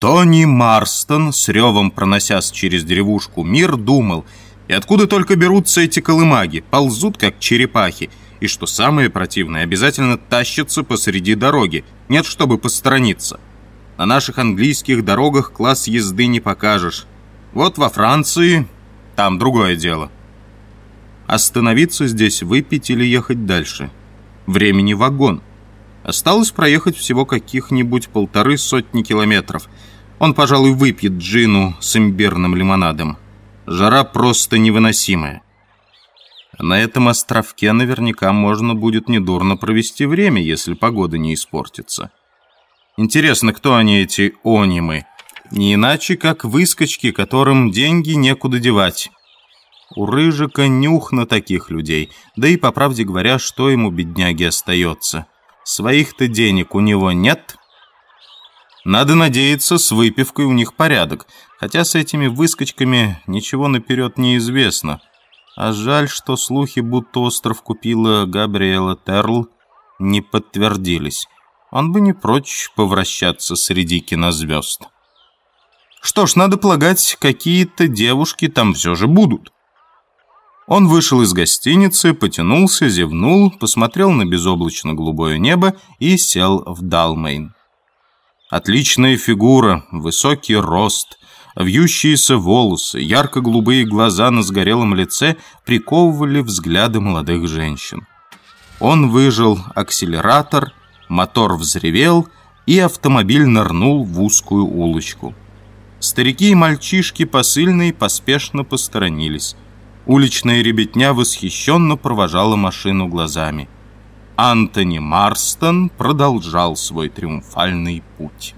Тони Марстон, с ревом проносясь через деревушку мир, думал, и откуда только берутся эти колымаги, ползут как черепахи, и что самое противное, обязательно тащатся посреди дороги, нет, чтобы посторониться. На наших английских дорогах класс езды не покажешь. Вот во Франции, там другое дело. Остановиться здесь, выпить или ехать дальше. Времени вагон. Осталось проехать всего каких-нибудь полторы сотни километров. Он, пожалуй, выпьет джину с имбирным лимонадом. Жара просто невыносимая. На этом островке наверняка можно будет недурно провести время, если погода не испортится. Интересно, кто они, эти онимы? Не иначе, как выскочки, которым деньги некуда девать. У Рыжика нюх на таких людей, да и, по правде говоря, что ему, бедняги, остается? Своих-то денег у него нет. Надо надеяться, с выпивкой у них порядок, хотя с этими выскочками ничего наперед не известно. А жаль, что слухи, будто остров купила Габриэла Терл, не подтвердились. Он бы не прочь повращаться среди кинозвезд. Что ж, надо полагать, какие-то девушки там все же будут. Он вышел из гостиницы, потянулся, зевнул, посмотрел на безоблачно-голубое небо и сел в Далмейн. Отличная фигура, высокий рост, вьющиеся волосы, ярко-голубые глаза на сгорелом лице приковывали взгляды молодых женщин. Он выжил акселератор, мотор взревел, и автомобиль нырнул в узкую улочку. Старики и мальчишки посыльные поспешно посторонились. Уличная ребятня восхищенно провожала машину глазами. Антони Марстон продолжал свой триумфальный путь.